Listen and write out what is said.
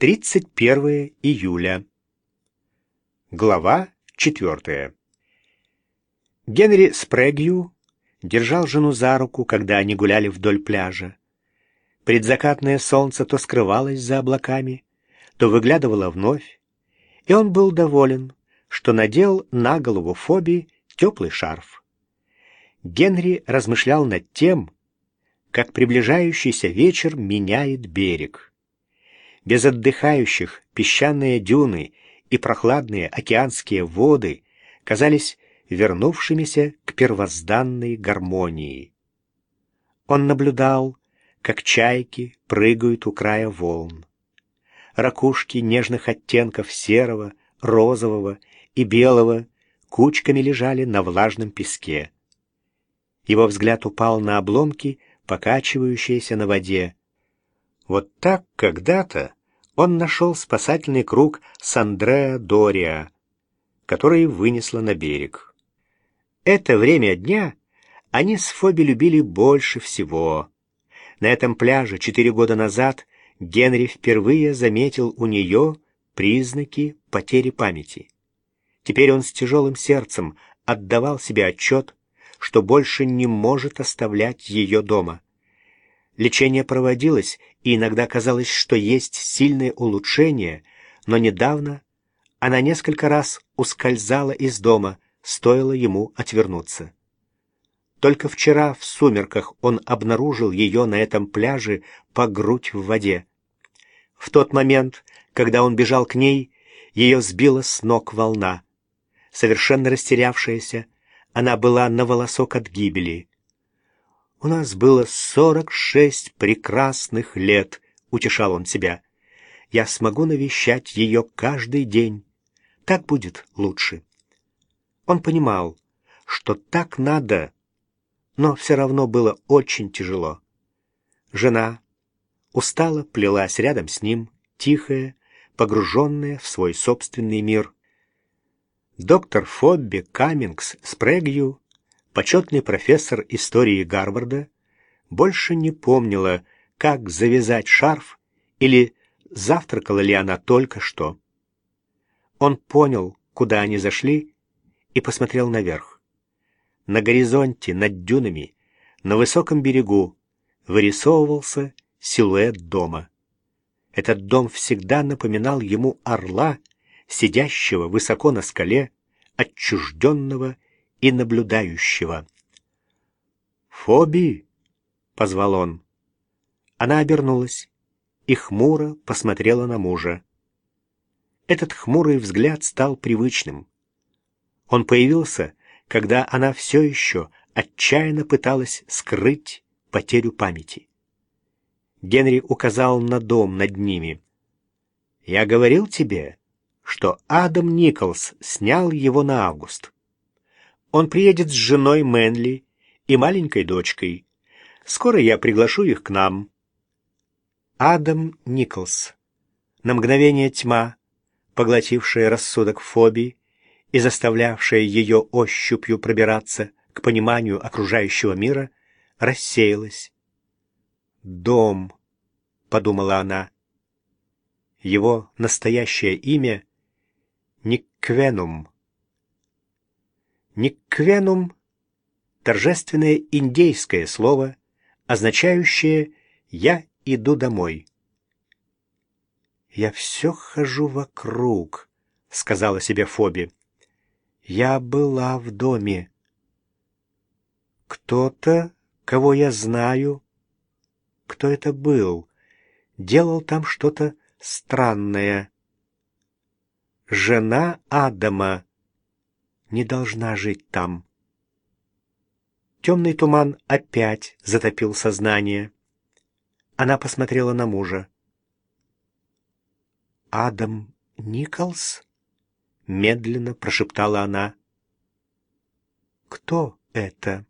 31 июля. Глава 4. Генри Спрэгью держал жену за руку, когда они гуляли вдоль пляжа. Предзакатное солнце то скрывалось за облаками, то выглядывало вновь, и он был доволен, что надел на голову Фоби теплый шарф. Генри размышлял над тем, как приближающийся вечер меняет берег. Без отдыхающих песчаные дюны и прохладные океанские воды казались вернувшимися к первозданной гармонии. Он наблюдал, как чайки прыгают у края волн. Ракушки нежных оттенков серого, розового и белого кучками лежали на влажном песке. Его взгляд упал на обломки, покачивающиеся на воде. Вот так когда-то он нашел спасательный круг с Андреа Дориа, который вынесло на берег. Это время дня они с Фоби любили больше всего. На этом пляже четыре года назад Генри впервые заметил у нее признаки потери памяти. Теперь он с тяжелым сердцем отдавал себе отчет, что больше не может оставлять ее дома. Лечение проводилось, и иногда казалось, что есть сильные улучшения, но недавно она несколько раз ускользала из дома, стоило ему отвернуться. Только вчера в сумерках он обнаружил ее на этом пляже по грудь в воде. В тот момент, когда он бежал к ней, ее сбила с ног волна. Совершенно растерявшаяся, она была на волосок от гибели. «У нас было сорок шесть прекрасных лет», — утешал он себя. «Я смогу навещать ее каждый день. Так будет лучше». Он понимал, что так надо, но все равно было очень тяжело. Жена устало плелась рядом с ним, тихая, погруженная в свой собственный мир. Доктор Фобби Каммингс Спрэгью, почетный профессор истории Гарварда, больше не помнила, как завязать шарф или завтракала ли она только что. Он понял, куда они зашли, и посмотрел наверх. На горизонте, над дюнами, на высоком берегу вырисовывался силуэт дома. Этот дом всегда напоминал ему орла, сидящего высоко на скале, отчужденного и наблюдающего. «Фоби!» — позвал он. Она обернулась и хмуро посмотрела на мужа. Этот хмурый взгляд стал привычным. Он появился, когда она все еще отчаянно пыталась скрыть потерю памяти. Генри указал на дом над ними. «Я говорил тебе, что Адам Николс снял его на август. Он приедет с женой Мэнли и маленькой дочкой. Скоро я приглашу их к нам. Адам Николс. На мгновение тьма, поглотившая рассудок Фоби, и заставлявшая ее ощупью пробираться к пониманию окружающего мира, рассеялась. «Дом», — подумала она. Его настоящее имя Никвенум. Никвенум — торжественное индейское слово, означающее «я иду домой». «Я все хожу вокруг», — сказала себе Фоби. «Я была в доме. Кто-то, кого я знаю, кто это был, делал там что-то странное» жена Адама не должна жить там. Темный туман опять затопил сознание. Она посмотрела на мужа. «Адам Николс?» — медленно прошептала она. «Кто это?»